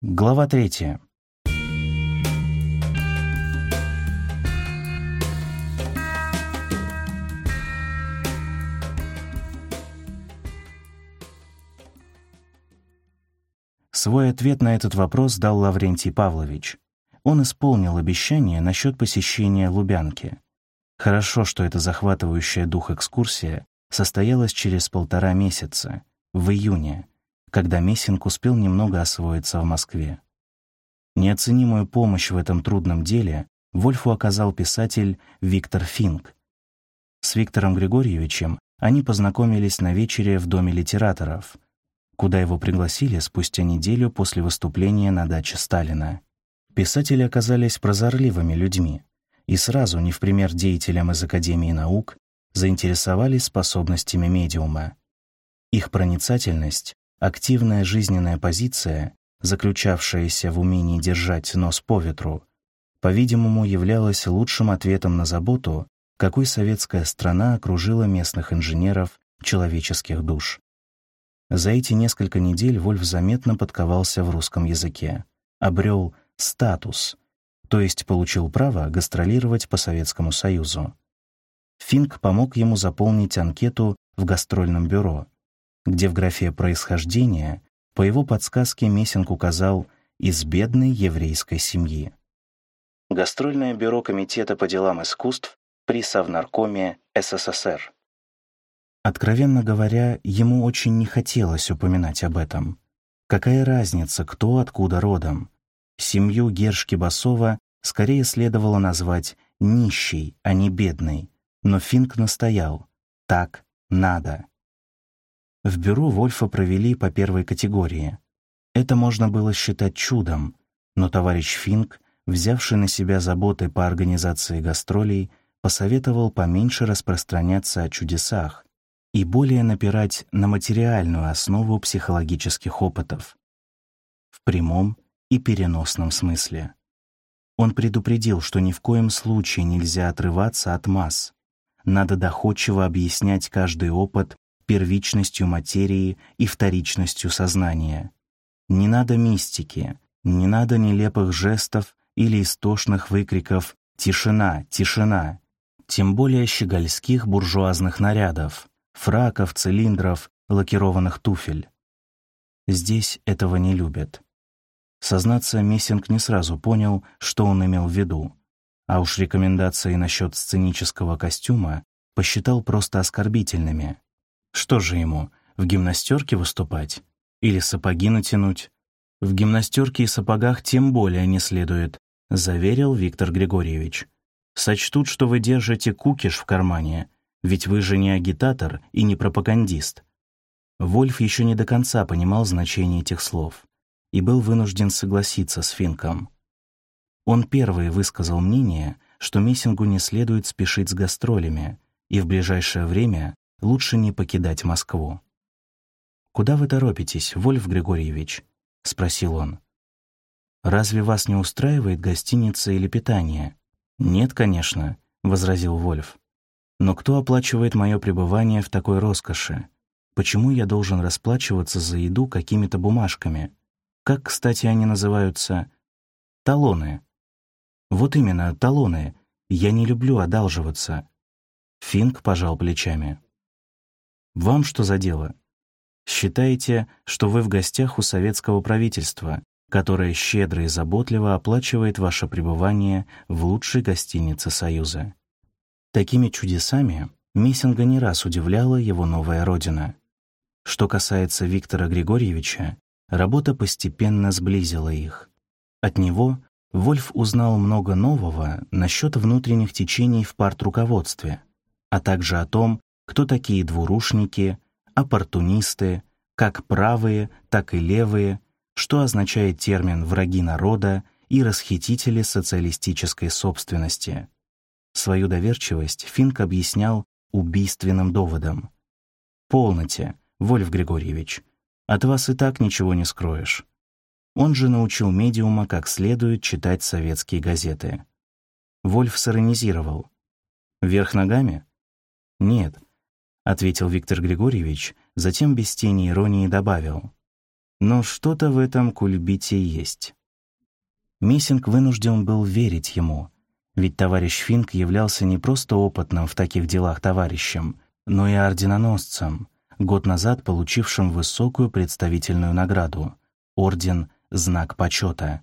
Глава третья. Свой ответ на этот вопрос дал Лаврентий Павлович. Он исполнил обещание насчет посещения Лубянки. Хорошо, что эта захватывающая дух экскурсия состоялась через полтора месяца, в июне, когда Мессинг успел немного освоиться в Москве. Неоценимую помощь в этом трудном деле Вольфу оказал писатель Виктор Финк. С Виктором Григорьевичем они познакомились на вечере в Доме литераторов, куда его пригласили спустя неделю после выступления на даче Сталина. Писатели оказались прозорливыми людьми и сразу, не в пример деятелям из Академии наук, заинтересовались способностями медиума. Их проницательность Активная жизненная позиция, заключавшаяся в умении держать нос по ветру, по-видимому, являлась лучшим ответом на заботу, какой советская страна окружила местных инженеров человеческих душ. За эти несколько недель Вольф заметно подковался в русском языке, обрел статус, то есть получил право гастролировать по Советскому Союзу. Финк помог ему заполнить анкету в гастрольном бюро — где в графе «Происхождение» по его подсказке Мессинг указал «из бедной еврейской семьи». Гастрольное бюро Комитета по делам искусств при Совнаркоме СССР. Откровенно говоря, ему очень не хотелось упоминать об этом. Какая разница, кто откуда родом? Семью Гершки Басова скорее следовало назвать нищей, а не бедной. Но Финк настоял. Так надо. В бюро Вольфа провели по первой категории. Это можно было считать чудом, но товарищ Финк, взявший на себя заботы по организации гастролей, посоветовал поменьше распространяться о чудесах и более напирать на материальную основу психологических опытов в прямом и переносном смысле. Он предупредил, что ни в коем случае нельзя отрываться от масс. Надо доходчиво объяснять каждый опыт первичностью материи и вторичностью сознания. Не надо мистики, не надо нелепых жестов или истошных выкриков «Тишина! Тишина!», тем более щегольских буржуазных нарядов, фраков, цилиндров, лакированных туфель. Здесь этого не любят. Сознаться, Мессинг не сразу понял, что он имел в виду, а уж рекомендации насчет сценического костюма посчитал просто оскорбительными. Что же ему, в гимнастерке выступать? Или сапоги натянуть? В гимнастерке и сапогах тем более не следует, заверил Виктор Григорьевич. Сочтут, что вы держите кукиш в кармане, ведь вы же не агитатор и не пропагандист. Вольф еще не до конца понимал значение этих слов и был вынужден согласиться с Финком. Он первый высказал мнение, что Мессингу не следует спешить с гастролями, и в ближайшее время лучше не покидать Москву. «Куда вы торопитесь, Вольф Григорьевич?» — спросил он. «Разве вас не устраивает гостиница или питание?» «Нет, конечно», — возразил Вольф. «Но кто оплачивает мое пребывание в такой роскоши? Почему я должен расплачиваться за еду какими-то бумажками? Как, кстати, они называются? Талоны. Вот именно, талоны. Я не люблю одалживаться». Финк пожал плечами. Вам что за дело? Считаете, что вы в гостях у советского правительства, которое щедро и заботливо оплачивает ваше пребывание в лучшей гостинице Союза. Такими чудесами Мессинга не раз удивляла его новая родина. Что касается Виктора Григорьевича, работа постепенно сблизила их. От него Вольф узнал много нового насчет внутренних течений в партруководстве, а также о том, кто такие двурушники, оппортунисты, как правые, так и левые, что означает термин «враги народа» и «расхитители социалистической собственности». Свою доверчивость Финк объяснял убийственным доводом. «Полноте, Вольф Григорьевич, от вас и так ничего не скроешь». Он же научил медиума как следует читать советские газеты. Вольф сиронизировал. «Вверх ногами?» «Нет, ответил Виктор Григорьевич, затем без тени иронии добавил. но что-то в этом кульбите есть. Миссинг вынужден был верить ему, ведь товарищ Финк являлся не просто опытным в таких делах товарищем, но и орденоносцем, год назад получившим высокую представительную награду — орден «Знак почета».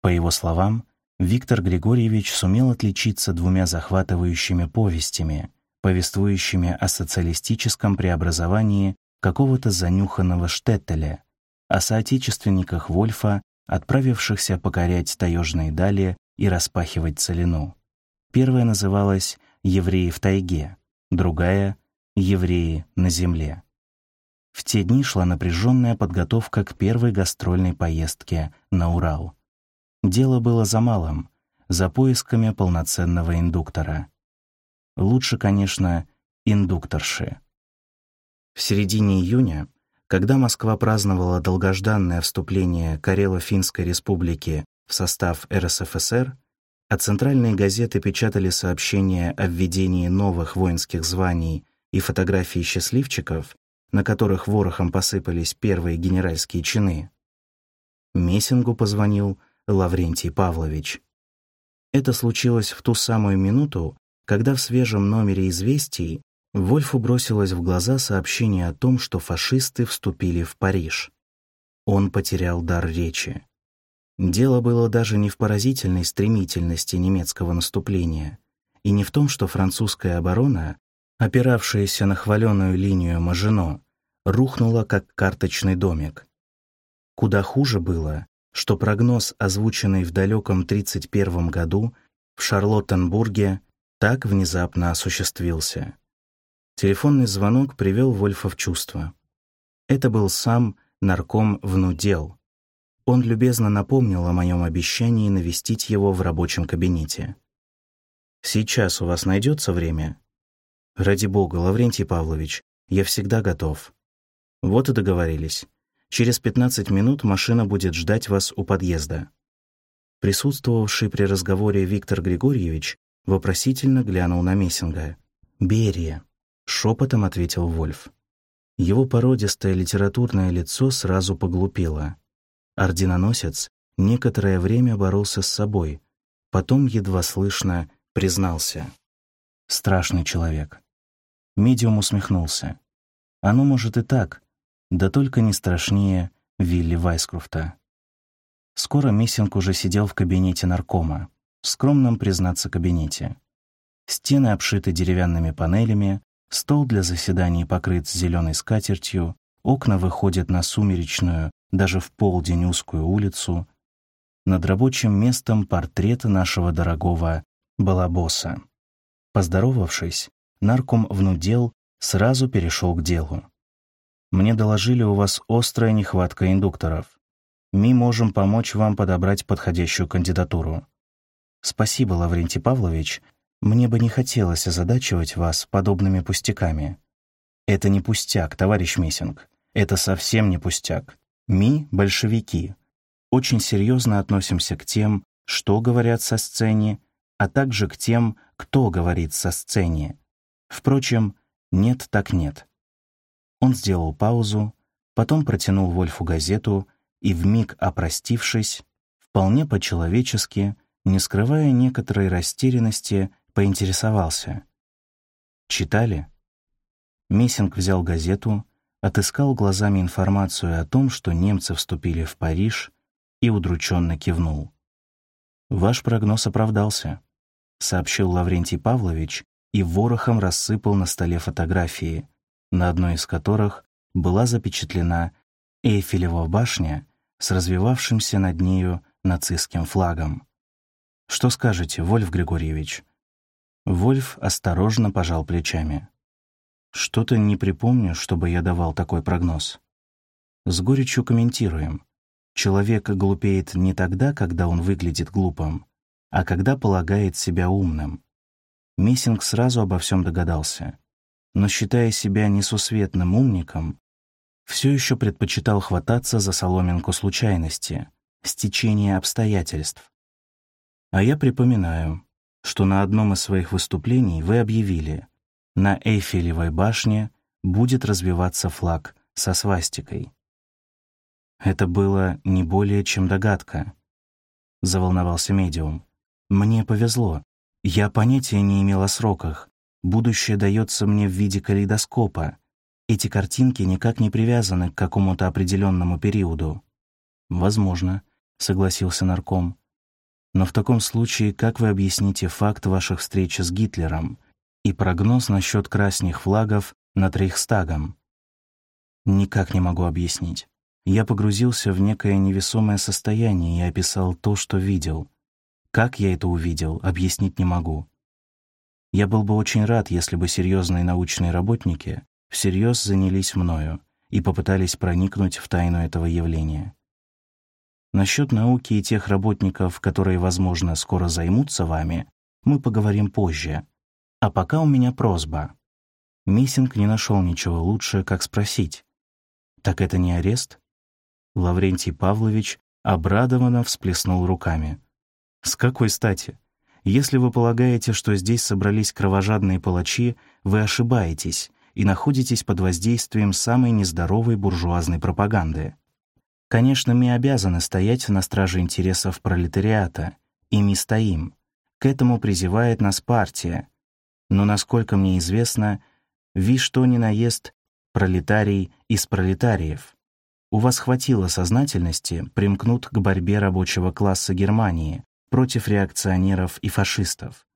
По его словам, Виктор Григорьевич сумел отличиться двумя захватывающими повестями, повествующими о социалистическом преобразовании какого-то занюханного Штеттеля, о соотечественниках Вольфа, отправившихся покорять таежные дали и распахивать целину. Первая называлась «Евреи в тайге», другая — «Евреи на земле». В те дни шла напряженная подготовка к первой гастрольной поездке на Урал. Дело было за малым, за поисками полноценного индуктора. Лучше, конечно, индукторши. В середине июня, когда Москва праздновала долгожданное вступление Карело-Финской республики в состав РСФСР, а центральные газеты печатали сообщения о введении новых воинских званий и фотографии счастливчиков, на которых ворохом посыпались первые генеральские чины. Мессингу позвонил Лаврентий Павлович. Это случилось в ту самую минуту, когда в свежем номере «Известий» Вольфу бросилось в глаза сообщение о том, что фашисты вступили в Париж. Он потерял дар речи. Дело было даже не в поразительной стремительности немецкого наступления и не в том, что французская оборона, опиравшаяся на хваленую линию Мажино, рухнула как карточный домик. Куда хуже было, что прогноз, озвученный в далеком 1931 году в Шарлоттенбурге, так внезапно осуществился. Телефонный звонок привел Вольфа в чувство. Это был сам нарком внудел, он любезно напомнил о моем обещании навестить его в рабочем кабинете. «Сейчас у вас найдется время?» «Ради бога, Лаврентий Павлович, я всегда готов». «Вот и договорились. Через 15 минут машина будет ждать вас у подъезда». Присутствовавший при разговоре Виктор Григорьевич вопросительно глянул на Мессинга. «Берия», — шепотом ответил Вольф. Его породистое литературное лицо сразу поглупело. Орденоносец некоторое время боролся с собой, потом едва слышно признался. Страшный человек. Медиум усмехнулся. Оно может и так, да только не страшнее Вилли Вайскруфта. Скоро Мессинг уже сидел в кабинете наркома, в скромном, признаться, кабинете. Стены обшиты деревянными панелями, стол для заседаний покрыт зеленой скатертью, окна выходят на сумеречную, даже в полдень узкую улицу, над рабочим местом портрет нашего дорогого Балабоса. Поздоровавшись, нарком внудел, сразу перешел к делу. «Мне доложили, у вас острая нехватка индукторов. Мы можем помочь вам подобрать подходящую кандидатуру. Спасибо, Лаврентий Павлович, мне бы не хотелось озадачивать вас подобными пустяками. Это не пустяк, товарищ Мессинг. Это совсем не пустяк. Ми, большевики, очень серьезно относимся к тем, что говорят со сцене, а также к тем, кто говорит со сцене. Впрочем, нет так нет. Он сделал паузу, потом протянул Вольфу газету и, вмиг опростившись, вполне по-человечески, не скрывая некоторой растерянности, поинтересовался. «Читали?» Мессинг взял газету, отыскал глазами информацию о том, что немцы вступили в Париж, и удрученно кивнул. «Ваш прогноз оправдался», — сообщил Лаврентий Павлович и ворохом рассыпал на столе фотографии, на одной из которых была запечатлена Эйфелева башня с развивавшимся над нею нацистским флагом. «Что скажете, Вольф Григорьевич?» Вольф осторожно пожал плечами. Что-то не припомню, чтобы я давал такой прогноз. С горечью комментируем. Человек глупеет не тогда, когда он выглядит глупым, а когда полагает себя умным. Мессинг сразу обо всем догадался, но, считая себя несусветным умником, все еще предпочитал хвататься за соломинку случайности, стечения обстоятельств. А я припоминаю, что на одном из своих выступлений вы объявили — на Эйфелевой башне будет развиваться флаг со свастикой. Это было не более чем догадка. Заволновался медиум. Мне повезло. Я понятия не имел о сроках. Будущее дается мне в виде калейдоскопа. Эти картинки никак не привязаны к какому-то определенному периоду. Возможно, согласился нарком. Но в таком случае, как вы объясните факт ваших встреч с Гитлером и прогноз насчет красных флагов над Рейхстагом? Никак не могу объяснить. Я погрузился в некое невесомое состояние и описал то, что видел. Как я это увидел, объяснить не могу. Я был бы очень рад, если бы серьезные научные работники всерьез занялись мною и попытались проникнуть в тайну этого явления. Насчет науки и тех работников, которые, возможно, скоро займутся вами, мы поговорим позже. А пока у меня просьба. Миссинг не нашел ничего лучше, как спросить. «Так это не арест?» Лаврентий Павлович обрадованно всплеснул руками. «С какой стати? Если вы полагаете, что здесь собрались кровожадные палачи, вы ошибаетесь и находитесь под воздействием самой нездоровой буржуазной пропаганды. Конечно, мы обязаны стоять на страже интересов пролетариата, и мы стоим. К этому призывает нас партия. Но, насколько мне известно, ви что ни наест пролетарий из пролетариев. У вас хватило сознательности примкнуть к борьбе рабочего класса Германии против реакционеров и фашистов.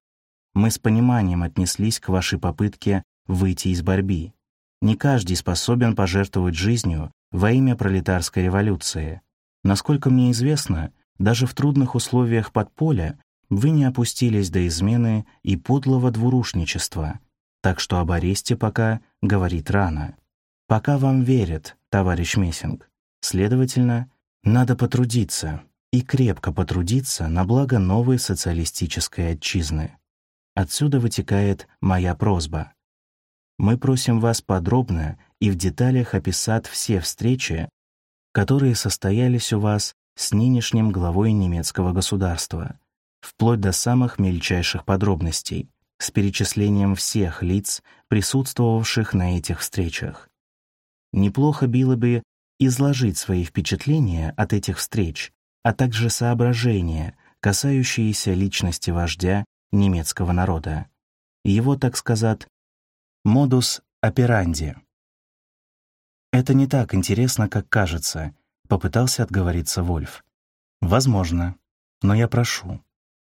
Мы с пониманием отнеслись к вашей попытке выйти из борьбы. Не каждый способен пожертвовать жизнью во имя пролетарской революции. Насколько мне известно, даже в трудных условиях подполя вы не опустились до измены и подлого двурушничества, так что об аресте пока говорить рано. Пока вам верят, товарищ Мессинг. Следовательно, надо потрудиться, и крепко потрудиться на благо новой социалистической отчизны. Отсюда вытекает моя просьба. Мы просим вас подробно и в деталях описать все встречи, которые состоялись у вас с нынешним главой немецкого государства, вплоть до самых мельчайших подробностей, с перечислением всех лиц, присутствовавших на этих встречах. Неплохо было бы изложить свои впечатления от этих встреч, а также соображения, касающиеся личности вождя немецкого народа. Его, так сказать, модус операнди. «Это не так интересно, как кажется», — попытался отговориться Вольф. «Возможно. Но я прошу.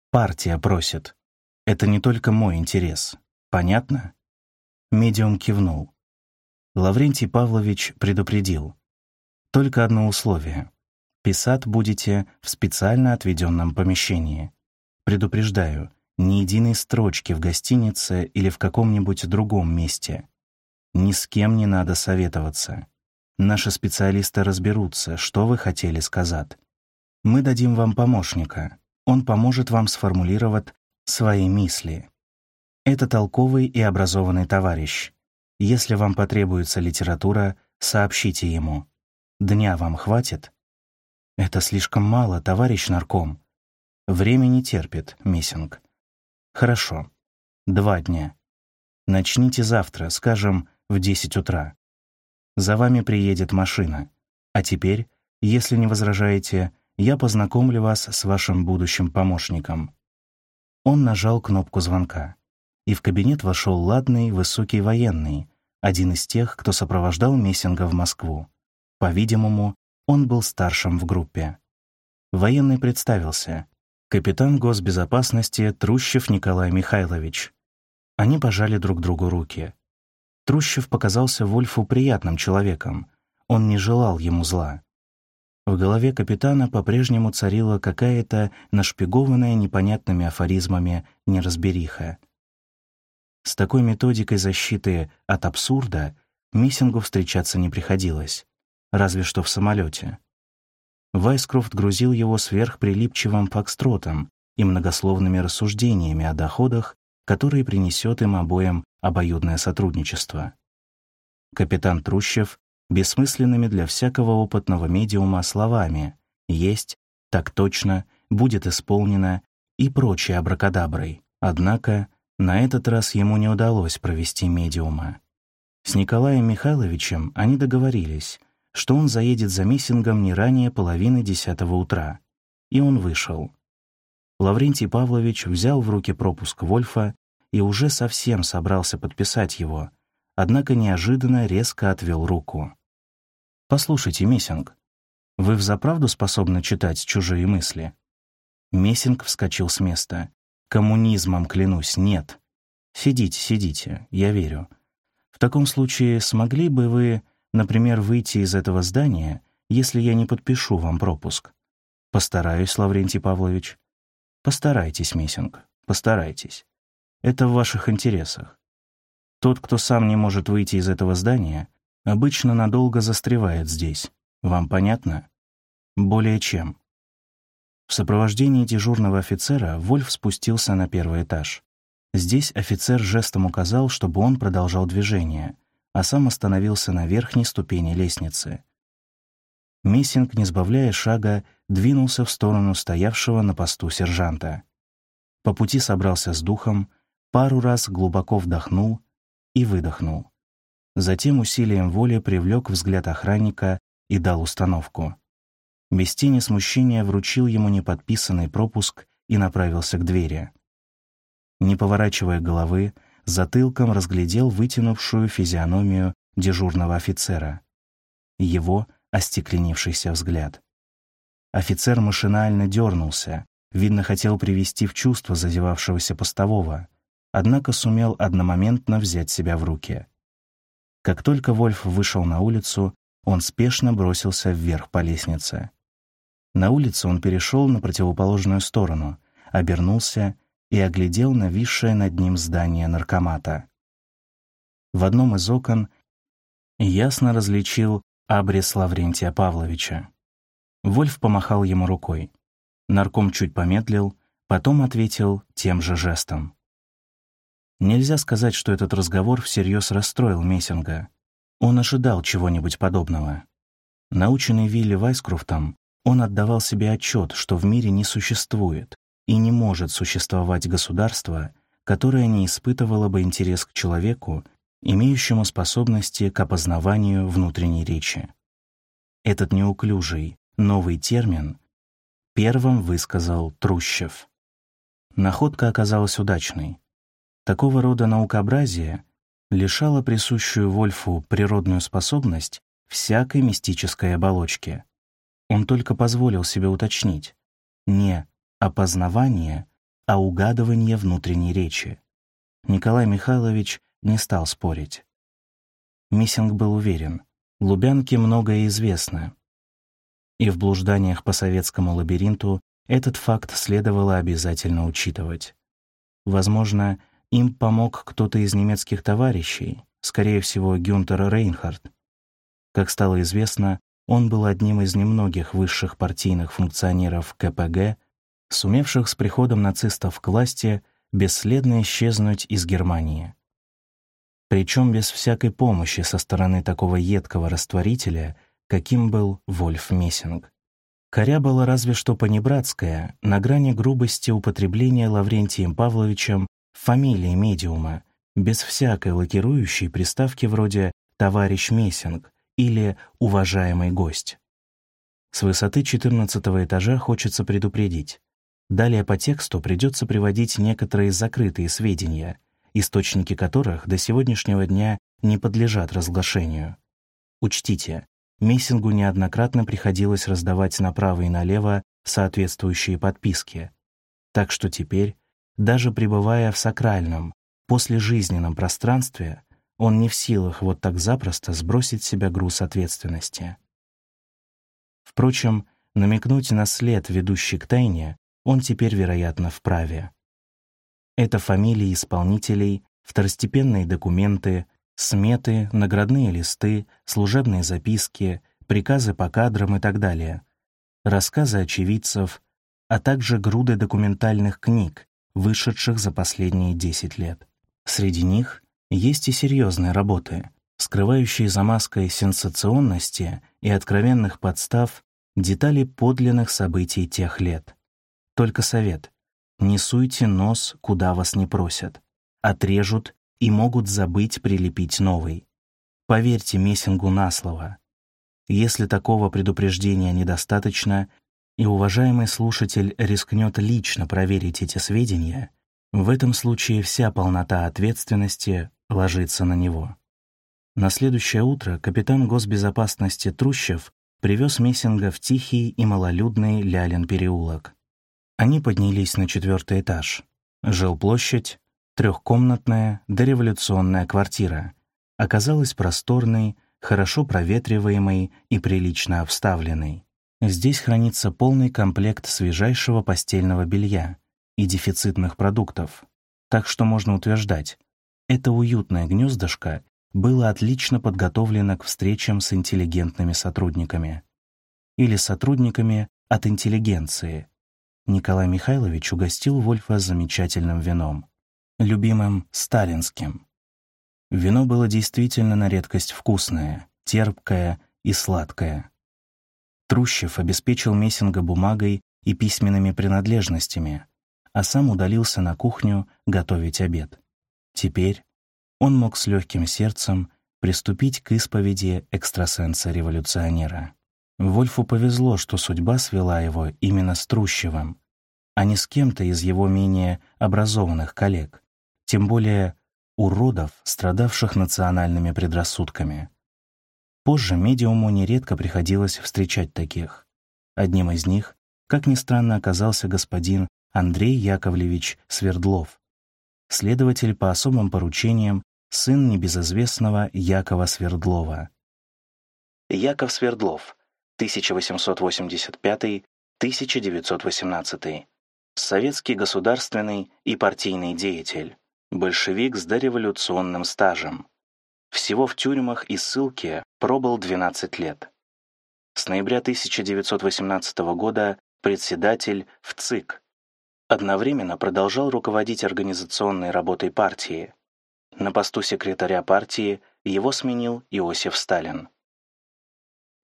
Партия просит. Это не только мой интерес. Понятно?» Медиум кивнул. Лаврентий Павлович предупредил. «Только одно условие. Писать будете в специально отведенном помещении. Предупреждаю, ни единой строчки в гостинице или в каком-нибудь другом месте. Ни с кем не надо советоваться. Наши специалисты разберутся, что вы хотели сказать. Мы дадим вам помощника. Он поможет вам сформулировать свои мысли. Это толковый и образованный товарищ. Если вам потребуется литература, сообщите ему. Дня вам хватит? Это слишком мало, товарищ нарком. Время не терпит, Мессинг. Хорошо. Два дня. Начните завтра, скажем, в 10 утра. За вами приедет машина. А теперь, если не возражаете, я познакомлю вас с вашим будущим помощником». Он нажал кнопку звонка, и в кабинет вошел ладный, высокий военный, один из тех, кто сопровождал Мессинга в Москву. По-видимому, он был старшим в группе. Военный представился. Капитан госбезопасности Трущев Николай Михайлович. Они пожали друг другу руки. Трущев показался Вольфу приятным человеком. Он не желал ему зла. В голове капитана по-прежнему царила какая-то нашпигованная непонятными афоризмами неразбериха. С такой методикой защиты от абсурда Миссингу встречаться не приходилось, разве что в самолете. Вайскрофт грузил его сверхприлипчивым фокстротом и многословными рассуждениями о доходах, которые принесет им обоим обоюдное сотрудничество. Капитан Трущев бессмысленными для всякого опытного медиума словами «есть», «так точно», «будет исполнено» и прочей абракадаброй. Однако на этот раз ему не удалось провести медиума. С Николаем Михайловичем они договорились, что он заедет за Мессингом не ранее половины десятого утра. И он вышел. Лаврентий Павлович взял в руки пропуск Вольфа и уже совсем собрался подписать его, однако неожиданно резко отвел руку. «Послушайте, Мессинг, вы взаправду способны читать чужие мысли?» Мессинг вскочил с места. «Коммунизмом, клянусь, нет. Сидите, сидите, я верю. В таком случае смогли бы вы, например, выйти из этого здания, если я не подпишу вам пропуск?» «Постараюсь, Лаврентий Павлович». «Постарайтесь, Мессинг, постарайтесь. Это в ваших интересах. Тот, кто сам не может выйти из этого здания, обычно надолго застревает здесь. Вам понятно? Более чем. В сопровождении дежурного офицера Вольф спустился на первый этаж. Здесь офицер жестом указал, чтобы он продолжал движение, а сам остановился на верхней ступени лестницы. Мессинг, не сбавляя шага, двинулся в сторону стоявшего на посту сержанта. По пути собрался с духом, пару раз глубоко вдохнул и выдохнул. Затем усилием воли привлек взгляд охранника и дал установку. Без тени смущения вручил ему неподписанный пропуск и направился к двери. Не поворачивая головы, затылком разглядел вытянувшую физиономию дежурного офицера. Его остекленевшийся взгляд. Офицер машинально дернулся, видно, хотел привести в чувство зазевавшегося постового, однако сумел одномоментно взять себя в руки. Как только Вольф вышел на улицу, он спешно бросился вверх по лестнице. На улице он перешел на противоположную сторону, обернулся и оглядел нависшее над ним здание наркомата. В одном из окон ясно различил абрис Лаврентия Павловича. Вольф помахал ему рукой. Нарком чуть помедлил, потом ответил тем же жестом. Нельзя сказать, что этот разговор всерьез расстроил Мессинга. Он ожидал чего-нибудь подобного. Наученный Вилли Вайскруфтом, он отдавал себе отчет, что в мире не существует и не может существовать государство, которое не испытывало бы интерес к человеку, имеющему способности к опознаванию внутренней речи. Этот неуклюжий, новый термин первым высказал Трущев. Находка оказалась удачной. Такого рода наукообразие лишало присущую Вольфу природную способность всякой мистической оболочки. Он только позволил себе уточнить не опознавание, а угадывание внутренней речи. Николай Михайлович не стал спорить. Миссинг был уверен, Лубянке многое известно, и в блужданиях по советскому лабиринту этот факт следовало обязательно учитывать. Возможно, им помог кто-то из немецких товарищей, скорее всего, Гюнтер Рейнхард. Как стало известно, он был одним из немногих высших партийных функционеров КПГ, сумевших с приходом нацистов к власти бесследно исчезнуть из Германии. Причем без всякой помощи со стороны такого едкого растворителя, каким был Вольф Мессинг. Коря была разве что понебратская, на грани грубости употребления Лаврентием Павловичем фамилии медиума, без всякой лакирующей приставки вроде «товарищ Мессинг» или «уважаемый гость». С высоты 14 этажа хочется предупредить. Далее по тексту придется приводить некоторые закрытые сведения, источники которых до сегодняшнего дня не подлежат разглашению. Учтите, Мессингу неоднократно приходилось раздавать направо и налево соответствующие подписки. Так что теперь даже пребывая в сакральном, послежизненном пространстве, он не в силах вот так запросто сбросить себя груз ответственности. Впрочем, намекнуть на след, ведущий к тайне, он теперь, вероятно, вправе. Это фамилии исполнителей, второстепенные документы, сметы, наградные листы, служебные записки, приказы по кадрам и так далее, рассказы очевидцев, а также груды документальных книг, вышедших за последние 10 лет. Среди них есть и серьезные работы, скрывающие за маской сенсационности и откровенных подстав детали подлинных событий тех лет. Только совет — не суйте нос, куда вас не просят. Отрежут и могут забыть прилепить новый. Поверьте Мессингу на слово. Если такого предупреждения недостаточно, и уважаемый слушатель рискнет лично проверить эти сведения, в этом случае вся полнота ответственности ложится на него. На следующее утро капитан госбезопасности Трущев привез Мессинга в тихий и малолюдный Лялин переулок. Они поднялись на четвертый этаж. Жилплощадь, трехкомнатная дореволюционная квартира, оказалась просторной, хорошо проветриваемой и прилично обставленной. Здесь хранится полный комплект свежайшего постельного белья и дефицитных продуктов, так что можно утверждать, это уютное гнездышко было отлично подготовлено к встречам с интеллигентными сотрудниками. Или сотрудниками от интеллигенции. Николай Михайлович угостил Вольфа замечательным вином, любимым сталинским. Вино было действительно на редкость вкусное, терпкое и сладкое. Трущев обеспечил Мессинга бумагой и письменными принадлежностями, а сам удалился на кухню готовить обед. Теперь он мог с легким сердцем приступить к исповеди экстрасенса-революционера. Вольфу повезло, что судьба свела его именно с Трущевым, а не с кем-то из его менее образованных коллег, тем более уродов, страдавших национальными предрассудками. Позже медиуму нередко приходилось встречать таких. Одним из них, как ни странно, оказался господин Андрей Яковлевич Свердлов, следователь по особым поручениям, сын небезызвестного Якова Свердлова. Яков Свердлов, 1885-1918, советский государственный и партийный деятель, большевик с дореволюционным стажем, всего в тюрьмах и ссылке пробыл 12 лет. С ноября 1918 года председатель в ЦИК. Одновременно продолжал руководить организационной работой партии. На посту секретаря партии его сменил Иосиф Сталин.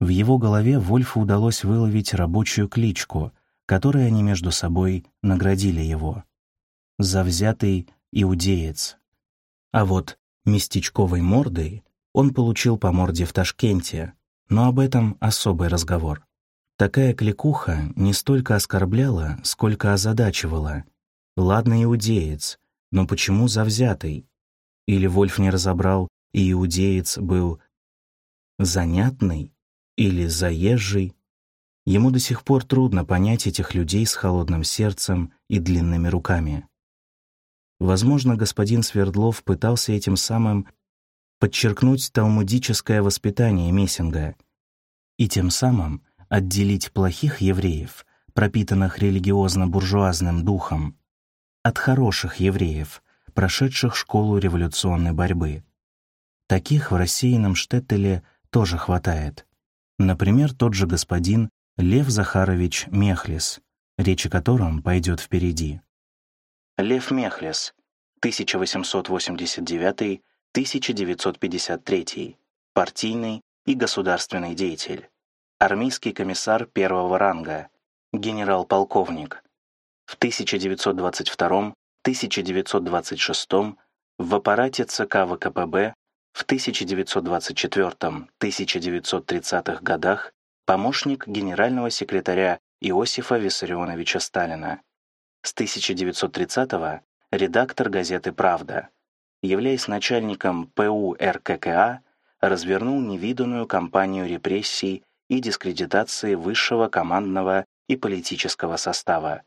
В его голове Вольфу удалось выловить рабочую кличку, которой они между собой наградили его. «Завзятый иудеец». А вот Местечковой мордой он получил по морде в Ташкенте, но об этом особый разговор. Такая кликуха не столько оскорбляла, сколько озадачивала. Ладно, иудеец, но почему завзятый? Или Вольф не разобрал, и иудеец был занятный или заезжий? Ему до сих пор трудно понять этих людей с холодным сердцем и длинными руками. Возможно, господин Свердлов пытался этим самым подчеркнуть талмудическое воспитание Мессинга и тем самым отделить плохих евреев, пропитанных религиозно-буржуазным духом, от хороших евреев, прошедших школу революционной борьбы. Таких в рассеянном Штеттеле тоже хватает. Например, тот же господин Лев Захарович Мехлис, речь о котором пойдет впереди. Лев Мехлис, 1889 1953. Партийный и государственный деятель. Армейский комиссар первого ранга. Генерал-полковник. В 1922-1926 в аппарате ЦК ВКПБ в 1924-1930-х годах помощник генерального секретаря Иосифа Виссарионовича Сталина. С 1930-го редактор газеты «Правда», являясь начальником ПУ РККА, развернул невиданную кампанию репрессий и дискредитации высшего командного и политического состава.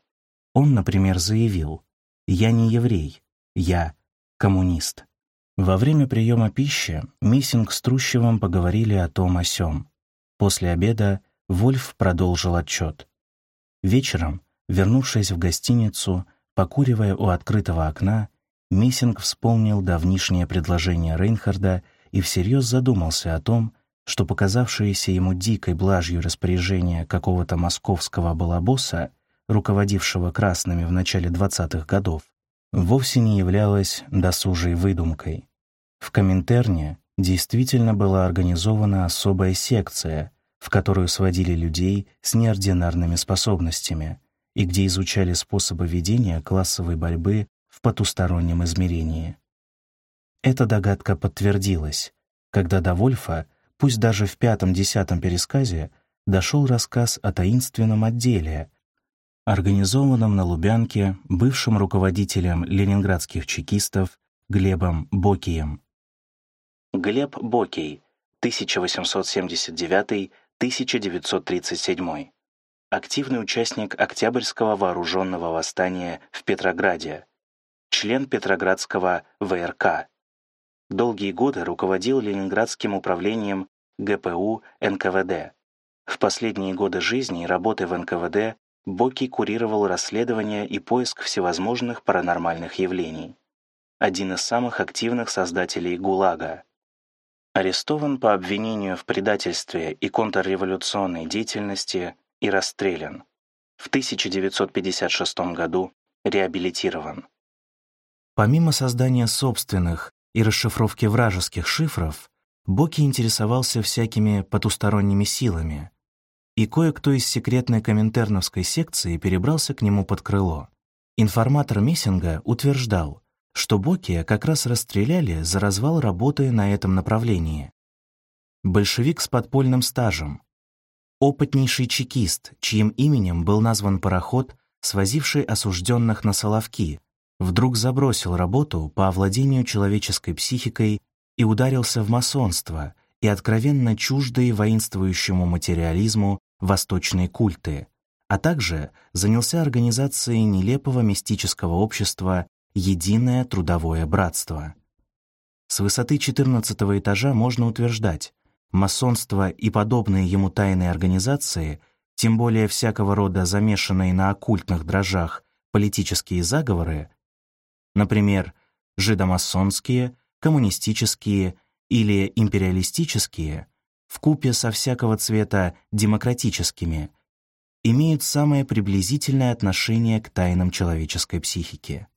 Он, например, заявил «Я не еврей, я коммунист». Во время приема пищи Миссинг с Трущевым поговорили о том о сём. После обеда Вольф продолжил отчет. Вечером Вернувшись в гостиницу, покуривая у открытого окна, Миссинг вспомнил давнишнее предложение Рейнхарда и всерьез задумался о том, что показавшееся ему дикой блажью распоряжение какого-то московского балабоса, руководившего красными в начале 20-х годов, вовсе не являлось досужей выдумкой. В Коминтерне действительно была организована особая секция, в которую сводили людей с неординарными способностями — и где изучали способы ведения классовой борьбы в потустороннем измерении. Эта догадка подтвердилась, когда до Вольфа пусть даже в пятом-десятом пересказе, дошел рассказ о таинственном отделе, организованном на Лубянке бывшим руководителем ленинградских чекистов Глебом Бокием. Глеб Бокий, 1879-1937. Активный участник Октябрьского вооруженного восстания в Петрограде. Член Петроградского ВРК. Долгие годы руководил Ленинградским управлением ГПУ НКВД. В последние годы жизни и работы в НКВД Боки курировал расследование и поиск всевозможных паранормальных явлений. Один из самых активных создателей ГУЛАГа. Арестован по обвинению в предательстве и контрреволюционной деятельности и расстрелян. В 1956 году реабилитирован. Помимо создания собственных и расшифровки вражеских шифров, Боки интересовался всякими потусторонними силами, и кое-кто из секретной коминтерновской секции перебрался к нему под крыло. Информатор Мессинга утверждал, что Бокия как раз расстреляли за развал работы на этом направлении. Большевик с подпольным стажем, опытнейший чекист, чьим именем был назван пароход, свозивший осужденных на Соловки, вдруг забросил работу по овладению человеческой психикой и ударился в масонство и откровенно чуждые воинствующему материализму восточные культы, а также занялся организацией нелепого мистического общества «Единое трудовое братство». С высоты 14 этажа можно утверждать, масонство и подобные ему тайные организации, тем более всякого рода замешанные на оккультных дрожжах политические заговоры, например, жидомасонские, коммунистические или империалистические, в купе со всякого цвета демократическими, имеют самое приблизительное отношение к тайнам человеческой психики.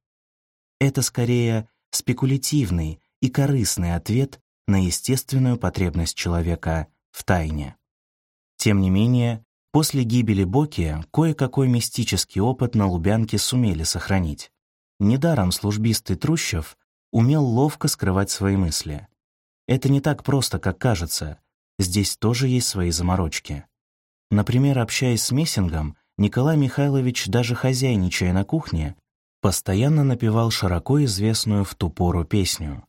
Это скорее спекулятивный и корыстный ответ на естественную потребность человека в тайне. Тем не менее, после гибели Боки кое-какой мистический опыт на Лубянке сумели сохранить. Недаром службистый Трущев умел ловко скрывать свои мысли. Это не так просто, как кажется. Здесь тоже есть свои заморочки. Например, общаясь с Мессингом, Николай Михайлович, даже хозяйничая на кухне, постоянно напевал широко известную в ту пору песню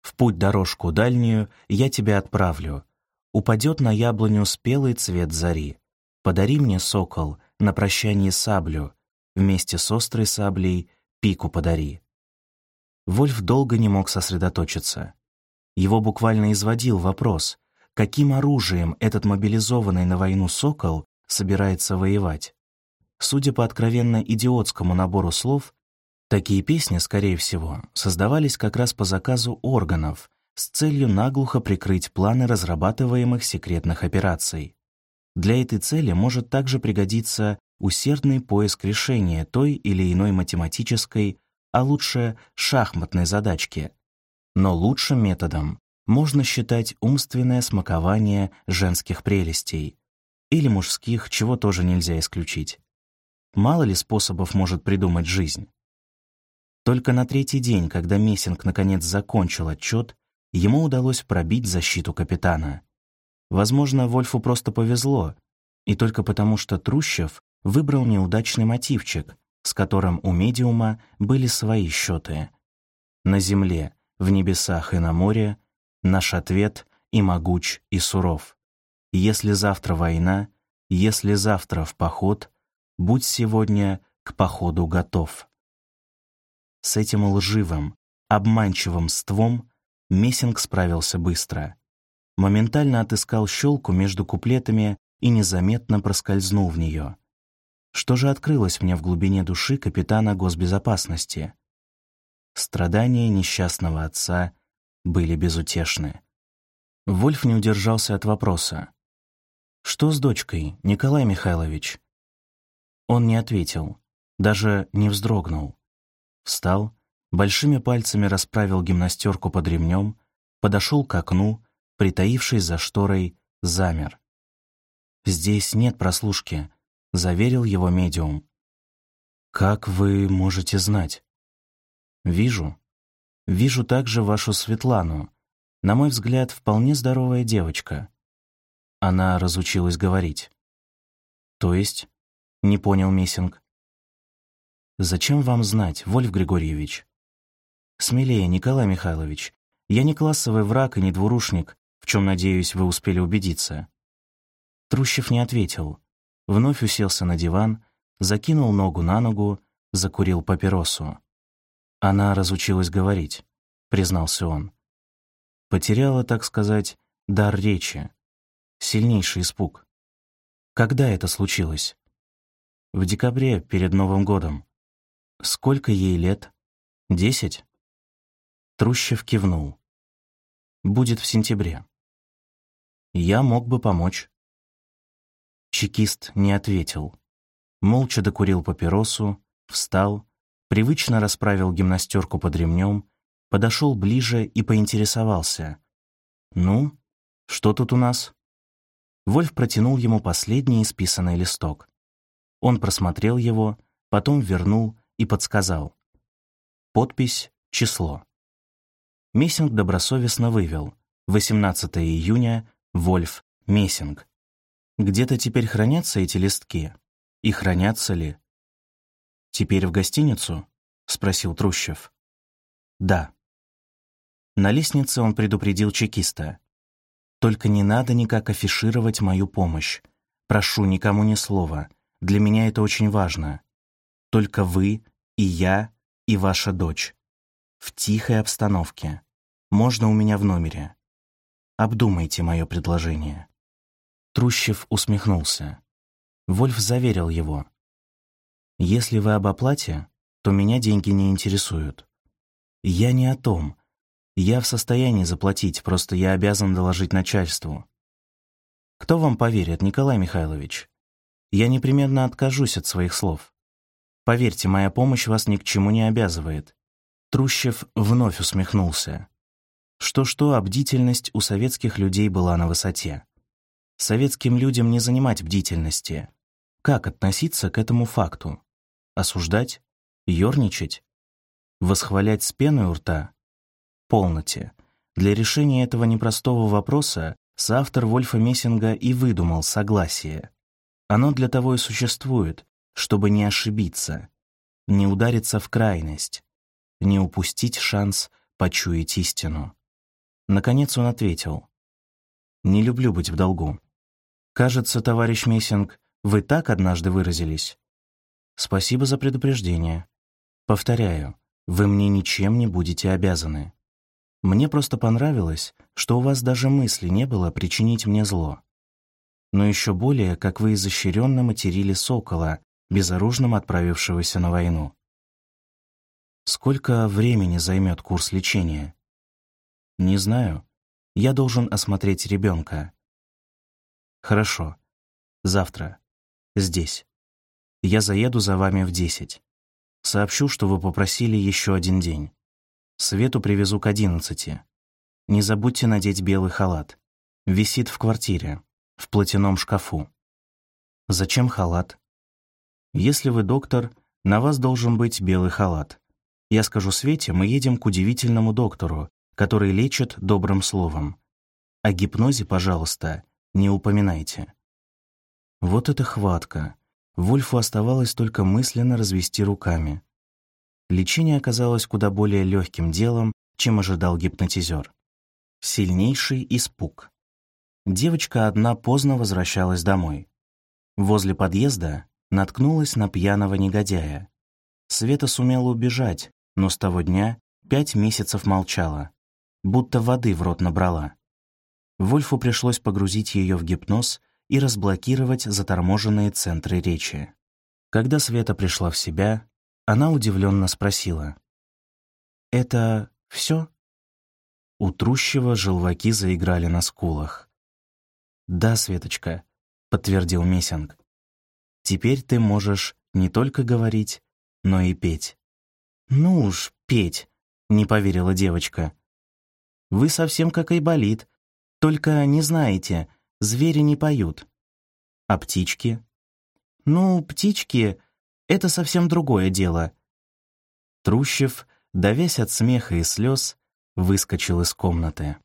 «В путь дорожку дальнюю я тебя отправлю, упадет на яблоню спелый цвет зари. Подари мне, сокол, на прощание саблю, вместе с острой саблей пику подари». Вольф долго не мог сосредоточиться. Его буквально изводил вопрос, каким оружием этот мобилизованный на войну сокол собирается воевать. Судя по откровенно идиотскому набору слов, такие песни, скорее всего, создавались как раз по заказу органов с целью наглухо прикрыть планы разрабатываемых секретных операций. Для этой цели может также пригодиться усердный поиск решения той или иной математической, а лучше шахматной задачки. Но лучшим методом можно считать умственное смакование женских прелестей или мужских, чего тоже нельзя исключить. Мало ли способов может придумать жизнь. Только на третий день, когда Мессинг наконец закончил отчет, ему удалось пробить защиту капитана. Возможно, Вольфу просто повезло, и только потому, что Трущев выбрал неудачный мотивчик, с которым у медиума были свои счеты. На земле, в небесах и на море Наш ответ и могуч, и суров. Если завтра война, если завтра в поход, будь сегодня к походу готов. С этим лживым, обманчивым ством Мессинг справился быстро. Моментально отыскал щелку между куплетами и незаметно проскользнул в нее. Что же открылось мне в глубине души капитана госбезопасности? Страдания несчастного отца были безутешны. Вольф не удержался от вопроса. «Что с дочкой, Николай Михайлович?» Он не ответил, даже не вздрогнул. Встал, большими пальцами расправил гимнастерку под ремнем, подошел к окну, притаившись за шторой, замер. «Здесь нет прослушки», — заверил его медиум. «Как вы можете знать?» «Вижу. Вижу также вашу Светлану. На мой взгляд, вполне здоровая девочка. Она разучилась говорить. То есть? Не понял Мессинг. Зачем вам знать, Вольф Григорьевич? Смелее, Николай Михайлович. Я не классовый враг и не двурушник, в чем, надеюсь, вы успели убедиться. Трущев не ответил. Вновь уселся на диван, закинул ногу на ногу, закурил папиросу. Она разучилась говорить, признался он. Потеряла, так сказать, дар речи. Сильнейший испуг. Когда это случилось? В декабре, перед Новым годом. Сколько ей лет? Десять? Трущев кивнул. Будет в сентябре. Я мог бы помочь. Чекист не ответил. Молча докурил папиросу, встал, привычно расправил гимнастерку под ремнем подошел ближе и поинтересовался. «Ну, что тут у нас?» Вольф протянул ему последний исписанный листок. Он просмотрел его, потом вернул и подсказал. Подпись, число. Мессинг добросовестно вывел. 18 июня, Вольф, Мессинг. Где-то теперь хранятся эти листки? И хранятся ли? «Теперь в гостиницу?» — спросил Трущев. «Да». На лестнице он предупредил чекиста. «Только не надо никак афишировать мою помощь. Прошу, никому ни слова. Для меня это очень важно. Только вы и я и ваша дочь. В тихой обстановке. Можно у меня в номере. Обдумайте мое предложение». Трущев усмехнулся. Вольф заверил его. «Если вы об оплате, то меня деньги не интересуют. Я не о том, я в состоянии заплатить, просто я обязан доложить начальству. Кто вам поверит, Николай Михайлович? Я непременно откажусь от своих слов. Поверьте, моя помощь вас ни к чему не обязывает. Трущев вновь усмехнулся. Что-что, а бдительность у советских людей была на высоте. Советским людям не занимать бдительности. Как относиться к этому факту? Осуждать? Ёрничать? Восхвалять с пеной у рта? полноте. Для решения этого непростого вопроса соавтор Вольфа Мессинга и выдумал согласие. Оно для того и существует, чтобы не ошибиться, не удариться в крайность, не упустить шанс почуять истину. Наконец он ответил. «Не люблю быть в долгу. Кажется, товарищ Мессинг, вы так однажды выразились. Спасибо за предупреждение. Повторяю, вы мне ничем не будете обязаны. Мне просто понравилось, что у вас даже мысли не было причинить мне зло. Но еще более, как вы изощренно материли сокола, безоружным отправившегося на войну. Сколько времени займет курс лечения? Не знаю. Я должен осмотреть ребенка. Хорошо. Завтра. Здесь. Я заеду за вами в десять. Сообщу, что вы попросили еще один день. Свету привезу к одиннадцати. Не забудьте надеть белый халат. Висит в квартире, в платяном шкафу. Зачем халат? Если вы доктор, на вас должен быть белый халат. Я скажу Свете, мы едем к удивительному доктору, который лечит добрым словом. О гипнозе, пожалуйста, не упоминайте. Вот это хватка. Вольфу оставалось только мысленно развести руками. Лечение оказалось куда более легким делом, чем ожидал гипнотизер. Сильнейший испуг. Девочка одна поздно возвращалась домой. Возле подъезда наткнулась на пьяного негодяя. Света сумела убежать, но с того дня пять месяцев молчала, будто воды в рот набрала. Вольфу пришлось погрузить ее в гипноз и разблокировать заторможенные центры речи. Когда Света пришла в себя, она удивленно спросила. «Это все?» У Трущего желваки заиграли на скулах. «Да, Светочка», — подтвердил Мессинг. «Теперь ты можешь не только говорить, но и петь». «Ну уж, петь», — не поверила девочка. «Вы совсем как и болит, только не знаете, звери не поют». «А птички?» «Ну, птички это совсем другое дело. Трущев, давясь от смеха и слез, выскочил из комнаты.